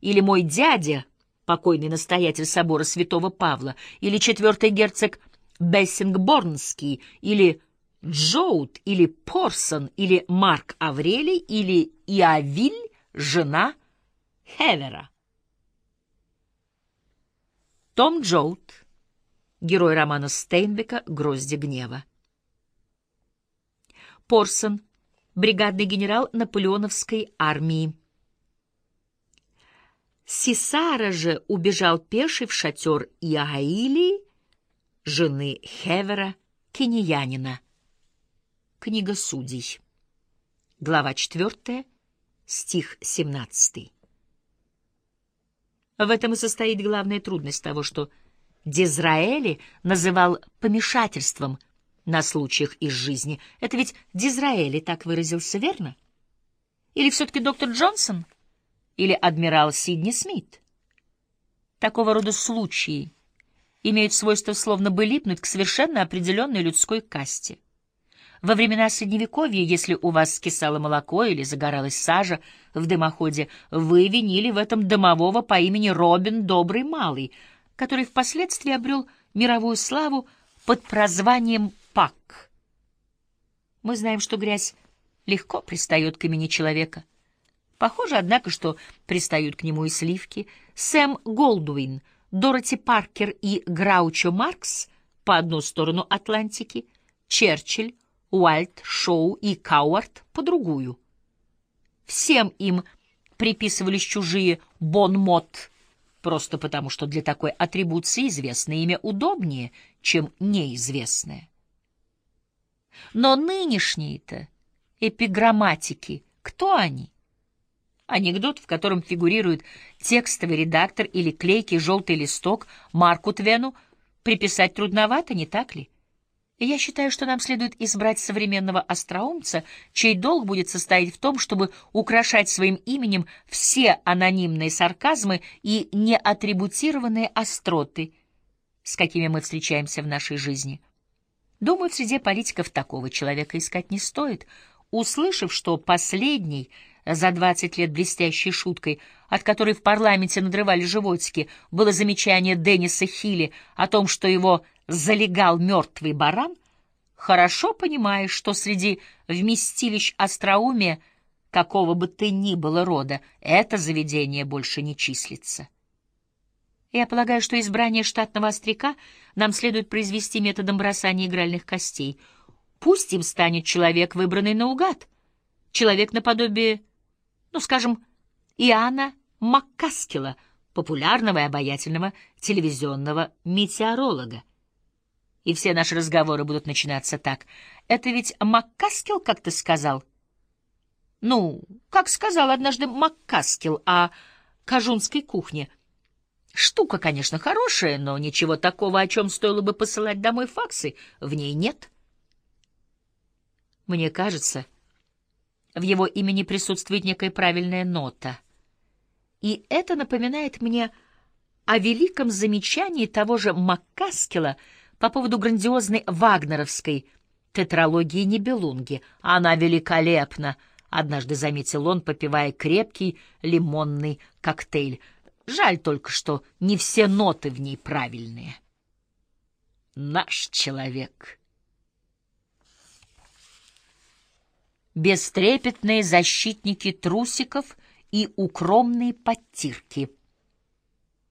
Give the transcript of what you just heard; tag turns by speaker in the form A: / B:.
A: или мой дядя, покойный настоятель собора святого Павла, или четвертый герцог Бессингборнский, или Джоут, или Порсон, или Марк Аврелий, или Иавиль, жена Хевера. Том Джоут, герой романа Стейнбека «Грозди гнева». Порсон, бригадный генерал наполеоновской армии. Сисара же убежал пеший в шатер Иаилии, жены Хевера, кениянина. Книга судей. Глава 4, стих 17. В этом и состоит главная трудность того, что Дизраэли называл помешательством на случаях из жизни. Это ведь Дизраэли так выразился, верно? Или все-таки доктор Джонсон? — или адмирал Сидни Смит. Такого рода случаи имеют свойство словно бы липнуть к совершенно определенной людской касте. Во времена Средневековья, если у вас скисало молоко или загоралась сажа в дымоходе, вы винили в этом домового по имени Робин Добрый Малый, который впоследствии обрел мировую славу под прозванием Пак. Мы знаем, что грязь легко пристает к имени человека, Похоже, однако, что пристают к нему и сливки. Сэм Голдуин, Дороти Паркер и Граучо Маркс по одну сторону Атлантики, Черчилль, Уайльд, Шоу и Кауарт по другую. Всем им приписывались чужие «бон-мот», просто потому что для такой атрибуции известное имя удобнее, чем неизвестное. Но нынешние-то эпиграмматики, кто они? Анекдот, в котором фигурирует текстовый редактор или клейкий желтый листок Марку Твену, приписать трудновато, не так ли? Я считаю, что нам следует избрать современного остроумца, чей долг будет состоять в том, чтобы украшать своим именем все анонимные сарказмы и неатрибутированные остроты, с какими мы встречаемся в нашей жизни. Думаю, в среде политиков такого человека искать не стоит. Услышав, что последний — за двадцать лет блестящей шуткой, от которой в парламенте надрывали животики, было замечание Денниса Хилли о том, что его залегал мертвый баран, хорошо понимаешь, что среди вместилищ остроумия какого бы ты ни было рода это заведение больше не числится. Я полагаю, что избрание штатного остряка нам следует произвести методом бросания игральных костей. Пусть им станет человек, выбранный наугад, человек наподобие ну, скажем, Иоанна Маккаскила, популярного и обаятельного телевизионного метеоролога. И все наши разговоры будут начинаться так. Это ведь Маккаскил, как ты сказал? Ну, как сказал однажды Маккаскил о кажунской кухне. Штука, конечно, хорошая, но ничего такого, о чем стоило бы посылать домой факсы, в ней нет. Мне кажется, в его имени присутствует некая правильная нота. И это напоминает мне о великом замечании того же Маккаскила по поводу грандиозной вагнеровской тетралогии Нибелунги. Она великолепна, — однажды заметил он, попивая крепкий лимонный коктейль. Жаль только, что не все ноты в ней правильные. Наш человек — бестрепетные защитники трусиков и укромные подтирки.